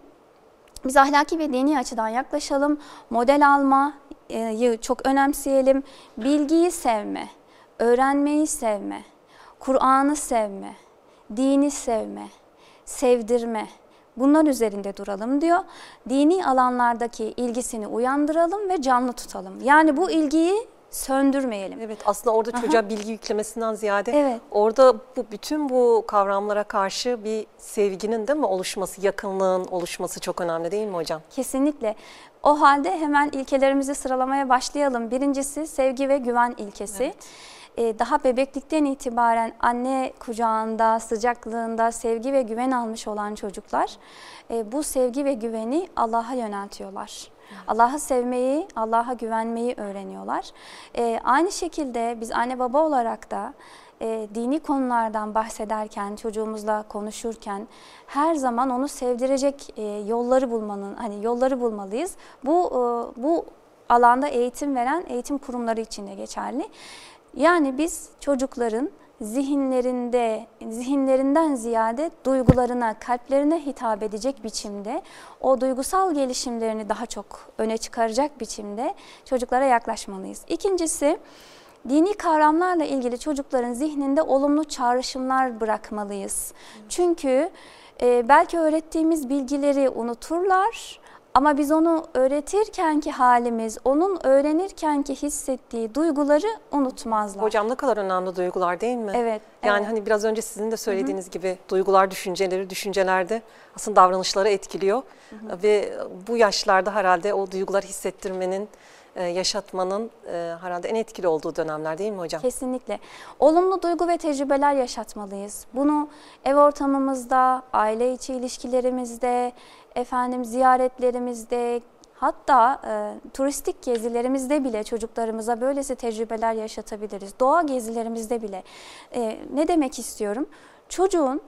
biz ahlaki ve dini açıdan yaklaşalım, model almayı çok önemseyelim, bilgiyi sevme, öğrenmeyi sevme, Kur'an'ı sevme, dini sevme, sevdirme, Bunlar üzerinde duralım diyor. Dini alanlardaki ilgisini uyandıralım ve canlı tutalım. Yani bu ilgiyi söndürmeyelim. Evet aslında orada çocuğa Aha. bilgi yüklemesinden ziyade evet. orada bu bütün bu kavramlara karşı bir sevginin değil mi oluşması, yakınlığın oluşması çok önemli değil mi hocam? Kesinlikle. O halde hemen ilkelerimizi sıralamaya başlayalım. Birincisi sevgi ve güven ilkesi. Evet. E, daha bebeklikten itibaren anne kucağında, sıcaklığında sevgi ve güven almış olan çocuklar e, bu sevgi ve güveni Allah'a yöneltiyorlar. Allah'ı sevmeyi, Allah'a güvenmeyi öğreniyorlar. E, aynı şekilde biz anne baba olarak da e, dini konulardan bahsederken, çocuğumuzla konuşurken her zaman onu sevdirecek e, yolları bulmanın, hani yolları bulmalıyız. Bu e, bu alanda eğitim veren eğitim kurumları için de geçerli. Yani biz çocukların zihinlerinde, zihinlerinden ziyade duygularına, kalplerine hitap edecek biçimde, o duygusal gelişimlerini daha çok öne çıkaracak biçimde çocuklara yaklaşmalıyız. İkincisi, dini kavramlarla ilgili çocukların zihninde olumlu çağrışımlar bırakmalıyız. Çünkü e, belki öğrettiğimiz bilgileri unuturlar ama biz onu öğretirkenki halimiz, onun öğrenirkenki hissettiği duyguları unutmazlar. Hocam ne kadar önemli duygular değil mi? Evet. Yani evet. hani biraz önce sizin de söylediğiniz Hı -hı. gibi duygular düşünceleri, düşüncelerde aslında davranışları etkiliyor. Hı -hı. Ve bu yaşlarda herhalde o duygular hissettirmenin e, yaşatmanın e, herhalde en etkili olduğu dönemler değil mi hocam? Kesinlikle. Olumlu duygu ve tecrübeler yaşatmalıyız. Bunu ev ortamımızda, aile içi ilişkilerimizde, efendim ziyaretlerimizde, Hatta e, turistik gezilerimizde bile çocuklarımıza böylesi tecrübeler yaşatabiliriz. Doğa gezilerimizde bile. E, ne demek istiyorum? Çocuğun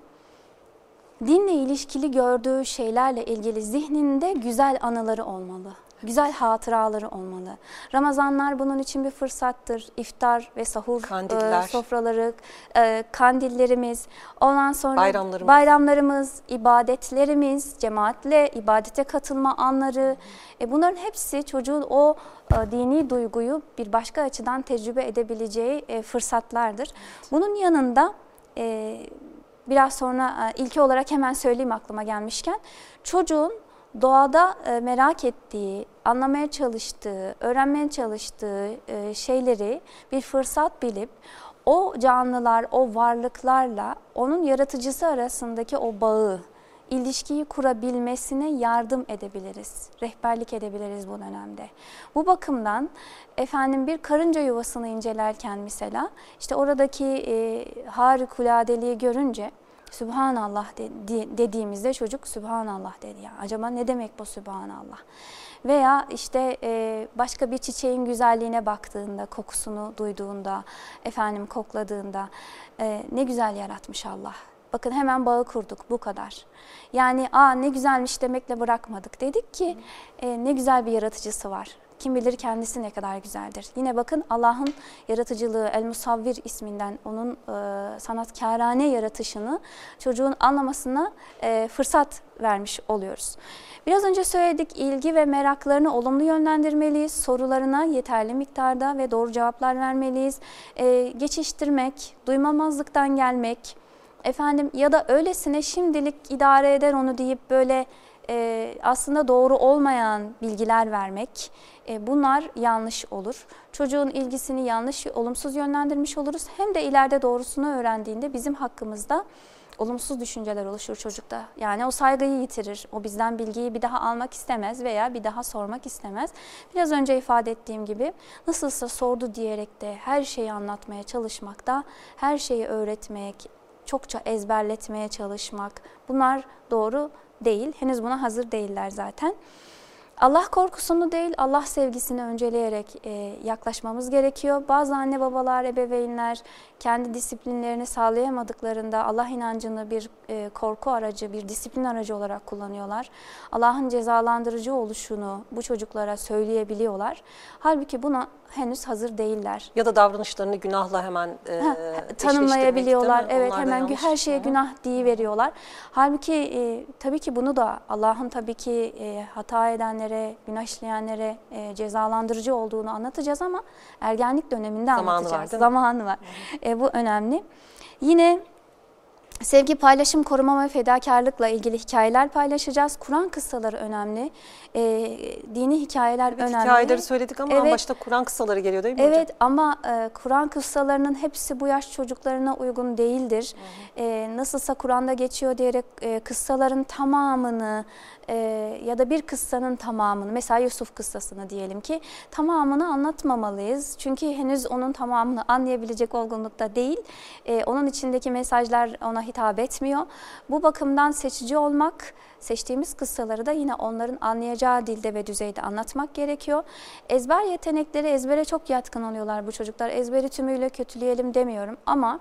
dinle ilişkili gördüğü şeylerle ilgili zihninde güzel anıları olmalı güzel hatıraları olmalı. Ramazanlar bunun için bir fırsattır. İftar ve sahur e, sofraları, e, kandillerimiz, ondan sonra bayramlarımız. bayramlarımız, ibadetlerimiz, cemaatle ibadete katılma anları. E, bunların hepsi çocuğun o e, dini duyguyu bir başka açıdan tecrübe edebileceği e, fırsatlardır. Bunun yanında e, biraz sonra ilki olarak hemen söyleyeyim aklıma gelmişken çocuğun doğada e, merak ettiği, anlamaya çalıştığı, öğrenmeye çalıştığı e, şeyleri bir fırsat bilip o canlılar, o varlıklarla onun yaratıcısı arasındaki o bağı, ilişkiyi kurabilmesine yardım edebiliriz, rehberlik edebiliriz bu dönemde. Bu bakımdan efendim bir karınca yuvasını incelerken mesela işte oradaki e, harikuladeliği görünce Sübhanallah de, dediğimizde çocuk Sübhanallah dedi. Yani acaba ne demek bu Sübhanallah? Veya işte e, başka bir çiçeğin güzelliğine baktığında, kokusunu duyduğunda, efendim kokladığında e, ne güzel yaratmış Allah. Bakın hemen bağı kurduk bu kadar. Yani aa ne güzelmiş demekle bırakmadık. Dedik ki e, ne güzel bir yaratıcısı var. Kim bilir kendisi ne kadar güzeldir. Yine bakın Allah'ın yaratıcılığı El Musavvir isminden onun e, sanatkarane yaratışını çocuğun anlamasına e, fırsat vermiş oluyoruz. Biraz önce söyledik ilgi ve meraklarını olumlu yönlendirmeliyiz. Sorularına yeterli miktarda ve doğru cevaplar vermeliyiz. E, geçiştirmek, duymamazlıktan gelmek, efendim ya da öylesine şimdilik idare eder onu deyip böyle e, aslında doğru olmayan bilgiler vermek bunlar yanlış olur. Çocuğun ilgisini yanlış, olumsuz yönlendirmiş oluruz. Hem de ileride doğrusunu öğrendiğinde bizim hakkımızda olumsuz düşünceler oluşur çocukta. Yani o saygıyı yitirir. O bizden bilgiyi bir daha almak istemez veya bir daha sormak istemez. Biraz önce ifade ettiğim gibi nasılsa sordu diyerek de her şeyi anlatmaya çalışmakta, her şeyi öğretmek, çokça ezberletmeye çalışmak bunlar doğru değil. Henüz buna hazır değiller zaten. Allah korkusunu değil, Allah sevgisini önceleyerek e, yaklaşmamız gerekiyor. Bazı anne babalar, ebeveynler kendi disiplinlerini sağlayamadıklarında Allah inancını bir e, korku aracı, bir disiplin aracı olarak kullanıyorlar. Allah'ın cezalandırıcı oluşunu bu çocuklara söyleyebiliyorlar. Halbuki buna henüz hazır değiller. Ya da davranışlarını günahla hemen e, ha, tanımlayabiliyorlar. Evet Onlar hemen her şeye günah diye veriyorlar. Halbuki e, tabii ki bunu da Allah'ın tabii ki e, hata edenlere, günah işleyenlere e, cezalandırıcı olduğunu anlatacağız ama ergenlik döneminde Zamanı anlatacağız. Var, Zamanı var. E, bu önemli. Yine Sevgi, paylaşım, koruma ve fedakarlıkla ilgili hikayeler paylaşacağız. Kur'an kıssaları önemli. E, dini hikayeler evet, önemli. Hikayeleri söyledik ama evet. başta Kur'an kıssaları geliyor değil mi evet, hocam? Evet ama e, Kur'an kıssalarının hepsi bu yaş çocuklarına uygun değildir. Hı hı. E, nasılsa Kur'an'da geçiyor diyerek e, kıssaların tamamını e, ya da bir kıssanın tamamını mesela Yusuf kıssasını diyelim ki tamamını anlatmamalıyız. Çünkü henüz onun tamamını anlayabilecek olgunlukta değil. E, onun içindeki mesajlar ona hitap etmiyor. Bu bakımdan seçici olmak, seçtiğimiz kıssaları da yine onların anlayacağı dilde ve düzeyde anlatmak gerekiyor. Ezber yetenekleri ezbere çok yatkın oluyorlar bu çocuklar. Ezberi tümüyle kötüleyelim demiyorum ama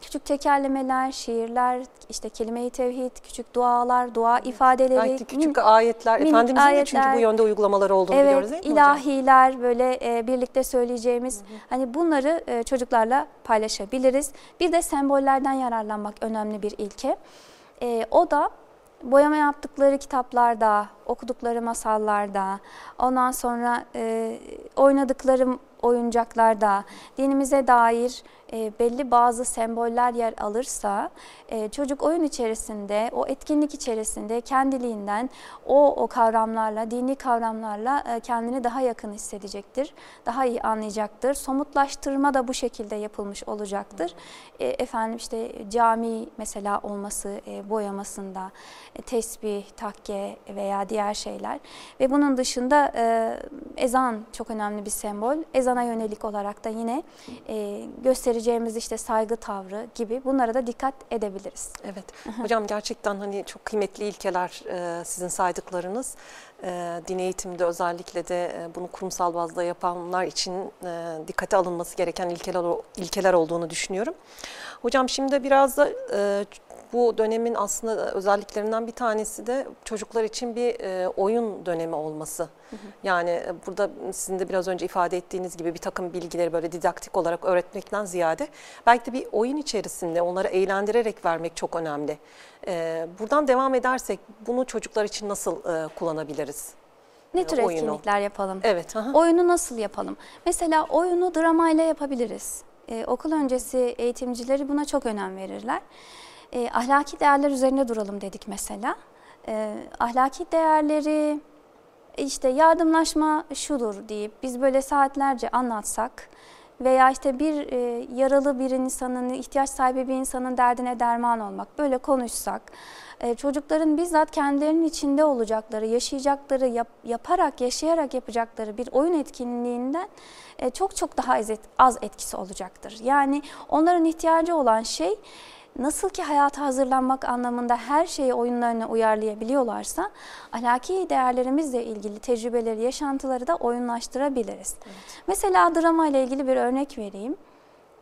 küçük tekerlemeler, şiirler, işte kelime-i tevhid, küçük dualar, dua ifadeleri. Belki küçük ayetler, Efendimizin ayetler, de çünkü bu yönde uygulamaları olduğunu evet, biliyoruz değil mi ilahiler, hocam? böyle e, birlikte söyleyeceğimiz, hı hı. hani bunları e, çocuklarla paylaşabiliriz. Bir de sembollerden yararlanmak önemli bir ilke. E, o da boyama yaptıkları kitaplarda, okudukları masallarda, ondan sonra e, oynadıkları oyuncaklarda dinimize dair e, belli bazı semboller yer alırsa e, çocuk oyun içerisinde, o etkinlik içerisinde kendiliğinden o, o kavramlarla, dini kavramlarla e, kendini daha yakın hissedecektir, daha iyi anlayacaktır. Somutlaştırma da bu şekilde yapılmış olacaktır. Efendim işte cami mesela olması boyamasında, tesbih, takke veya diğer şeyler ve bunun dışında ezan çok önemli bir sembol. Ezana yönelik olarak da yine e, göstereceğimiz işte saygı tavrı gibi bunlara da dikkat edebiliriz. Evet. Hocam gerçekten hani çok kıymetli ilkeler e, sizin saydıklarınız. E, din eğitiminde özellikle de e, bunu kurumsal bazda yapanlar için dikkate alınması gereken ilkeler, ilkeler olduğunu düşünüyorum. Hocam şimdi biraz da bu dönemin aslında özelliklerinden bir tanesi de çocuklar için bir e, oyun dönemi olması. Hı hı. Yani e, burada sizin de biraz önce ifade ettiğiniz gibi bir takım bilgileri böyle didaktik olarak öğretmekten ziyade belki de bir oyun içerisinde onları eğlendirerek vermek çok önemli. E, buradan devam edersek bunu çocuklar için nasıl e, kullanabiliriz? Ne tür oyunu. etkinlikler yapalım? Evet. Aha. Oyunu nasıl yapalım? Mesela oyunu dramayla yapabiliriz. Ee, okul öncesi eğitimcileri buna çok önem verirler. E, ahlaki değerler üzerine duralım dedik mesela. E, ahlaki değerleri işte yardımlaşma şudur deyip biz böyle saatlerce anlatsak veya işte bir e, yaralı bir insanın, ihtiyaç sahibi bir insanın derdine derman olmak böyle konuşsak, e, çocukların bizzat kendilerinin içinde olacakları, yaşayacakları, yap, yaparak, yaşayarak yapacakları bir oyun etkinliğinden e, çok çok daha az etkisi olacaktır. Yani onların ihtiyacı olan şey nasıl ki hayata hazırlanmak anlamında her şeyi oyunlarına uyarlayabiliyorlarsa ahlaki değerlerimizle ilgili tecrübeleri, yaşantıları da oyunlaştırabiliriz. Evet. Mesela drama ile ilgili bir örnek vereyim.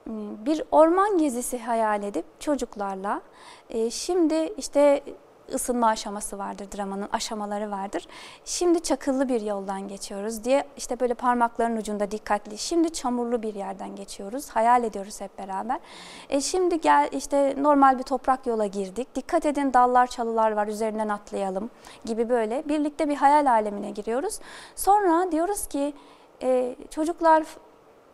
Hmm, bir orman gezisi hayal edip çocuklarla e, şimdi işte ısınma aşaması vardır, dramanın aşamaları vardır. Şimdi çakıllı bir yoldan geçiyoruz diye işte böyle parmakların ucunda dikkatli. Şimdi çamurlu bir yerden geçiyoruz. Hayal ediyoruz hep beraber. E şimdi gel işte normal bir toprak yola girdik. Dikkat edin dallar çalılar var üzerinden atlayalım gibi böyle birlikte bir hayal alemine giriyoruz. Sonra diyoruz ki e, çocuklar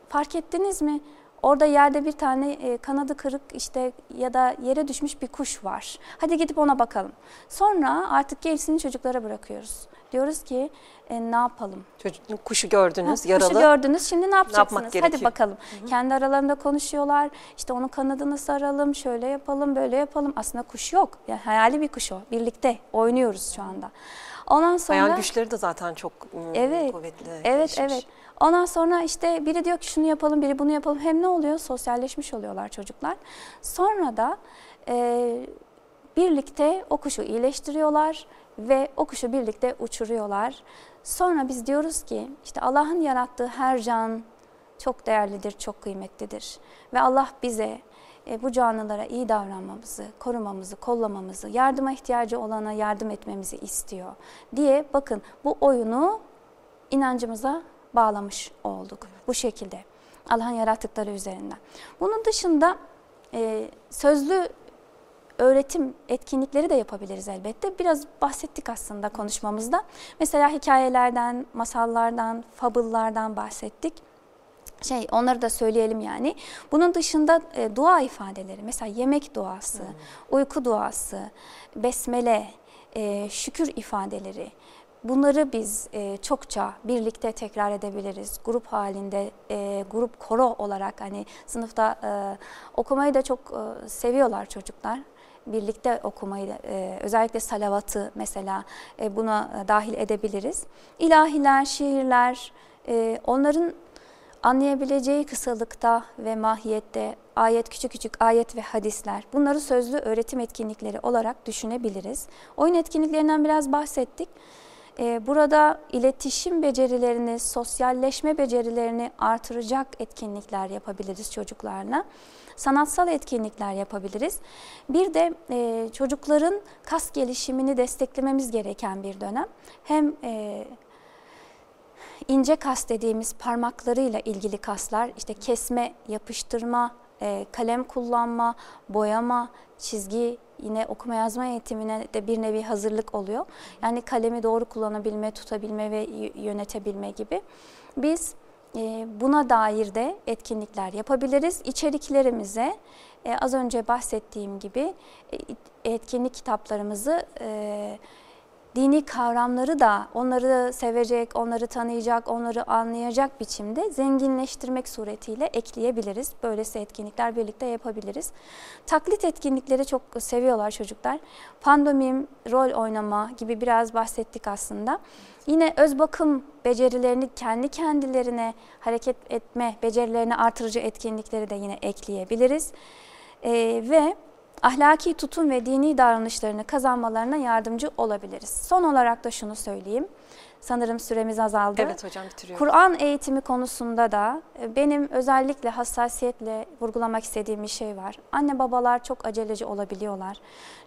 fark ettiniz mi? Orada yerde bir tane e, kanadı kırık işte ya da yere düşmüş bir kuş var. Hadi gidip ona bakalım. Sonra artık gerisini çocuklara bırakıyoruz. Diyoruz ki e, ne yapalım? Çocuk kuşu gördünüz, Ha, yaralı. Kuşu gördünüz şimdi ne yapacaksınız? yapmak Hadi gerekiyor? bakalım. Kendi aralarında konuşuyorlar. İşte onun kanadını saralım, şöyle yapalım, böyle yapalım. Aslında kuş yok. Yani hayali bir kuş o. Birlikte oynuyoruz şu anda. Ondan sonra Hayal güçleri de zaten çok ım, Evet, kuvvetli. Evet, gelişmiş. evet. Ondan sonra işte biri diyor ki şunu yapalım, biri bunu yapalım. Hem ne oluyor? Sosyalleşmiş oluyorlar çocuklar. Sonra da e, birlikte o kuşu iyileştiriyorlar ve o kuşu birlikte uçuruyorlar. Sonra biz diyoruz ki işte Allah'ın yarattığı her can çok değerlidir, çok kıymetlidir. Ve Allah bize e, bu canlılara iyi davranmamızı, korumamızı, kollamamızı, yardıma ihtiyacı olana yardım etmemizi istiyor diye bakın bu oyunu inancımıza bağlamış olduk bu şekilde Allah'ın yarattıkları üzerinden. Bunun dışında e, sözlü öğretim etkinlikleri de yapabiliriz elbette. Biraz bahsettik aslında konuşmamızda. Mesela hikayelerden, masallardan, fabıllardan bahsettik. Şey onları da söyleyelim yani. Bunun dışında e, dua ifadeleri mesela yemek duası, uyku duası, besmele, e, şükür ifadeleri. Bunları biz e, çokça birlikte tekrar edebiliriz. Grup halinde, e, grup koro olarak hani sınıfta e, okumayı da çok e, seviyorlar çocuklar. Birlikte okumayı e, özellikle salavatı mesela e, buna e, dahil edebiliriz. İlahiler, şiirler, onların anlayabileceği kısalıkta ve mahiyette ayet küçük küçük ayet ve hadisler bunları sözlü öğretim etkinlikleri olarak düşünebiliriz. Oyun etkinliklerinden biraz bahsettik. Ee, Burada iletişim becerilerini, sosyalleşme becerilerini artıracak etkinlikler yapabiliriz çocuklarla. Sanatsal etkinlikler yapabiliriz. Bir de e, çocukların kas gelişimini desteklememiz gereken bir dönem. Hem e, ince kas dediğimiz parmaklarıyla ilgili kaslar, işte kesme, yapıştırma, e, kalem kullanma, boyama, çizgi, yine okuma yazma eğitimine de bir nevi hazırlık oluyor. Yani kalemi doğru kullanabilme, tutabilme ve yönetebilme gibi. Biz e, buna dair de etkinlikler yapabiliriz. İçeriklerimize e, az önce bahsettiğim gibi e, etkinlik kitaplarımızı dini kavramları da onları sevecek, onları tanıyacak, onları anlayacak biçimde zenginleştirmek suretiyle ekleyebiliriz. Böylesi etkinlikler birlikte yapabiliriz. Taklit etkinlikleri çok seviyorlar çocuklar. Pandomim, rol oynama gibi biraz bahsettik aslında. Yine öz bakım becerilerini kendi kendilerine hareket etme becerilerini artırıcı etkinlikleri de yine ekleyebiliriz. Ee, ve ahlaki tutum ve dini davranışlarını kazanmalarına yardımcı olabiliriz. Son olarak da şunu söyleyeyim. Sanırım süremiz azaldı. Evet hocam bitiriyorum. Kur'an eğitimi konusunda da e, benim özellikle hassasiyetle vurgulamak istediğim bir şey var. Anne babalar çok aceleci olabiliyorlar.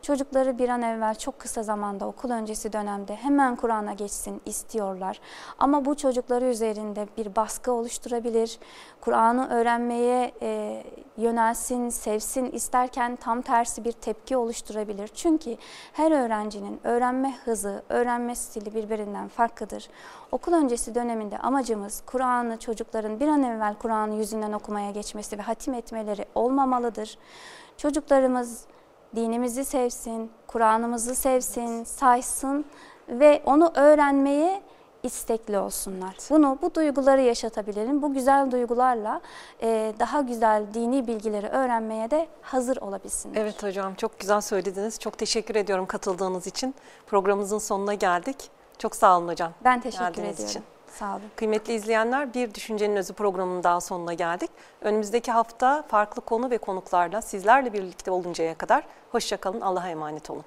Çocukları bir an evvel çok kısa zamanda okul öncesi dönemde hemen Kur'an'a geçsin istiyorlar. Ama bu çocukları üzerinde bir baskı oluşturabilir. Kur'an'ı öğrenmeye e, yönelsin, sevsin isterken tam tersi bir tepki oluşturabilir. Çünkü her öğrencinin öğrenme hızı, öğrenme stili birbirinden farklıdır. Okul öncesi döneminde amacımız Kur'an'ı çocukların bir an evvel Kur'an'ı yüzünden okumaya geçmesi ve hatim etmeleri olmamalıdır. Çocuklarımız dinimizi sevsin, Kur'an'ımızı sevsin, saysın ve onu öğrenmeye istekli olsunlar. Bunu, bu duyguları yaşatabilelim. Bu güzel duygularla e, daha güzel dini bilgileri öğrenmeye de hazır olabilsinler. Evet hocam çok güzel söylediniz. Çok teşekkür ediyorum katıldığınız için. Programımızın sonuna geldik. Çok sağ olun hocam. Ben teşekkür geldiğiniz ediyorum. için. Sağ olun. Kıymetli izleyenler bir Düşüncenin Özü programının daha sonuna geldik. Önümüzdeki hafta farklı konu ve konuklarla sizlerle birlikte oluncaya kadar hoşçakalın, Allah'a emanet olun.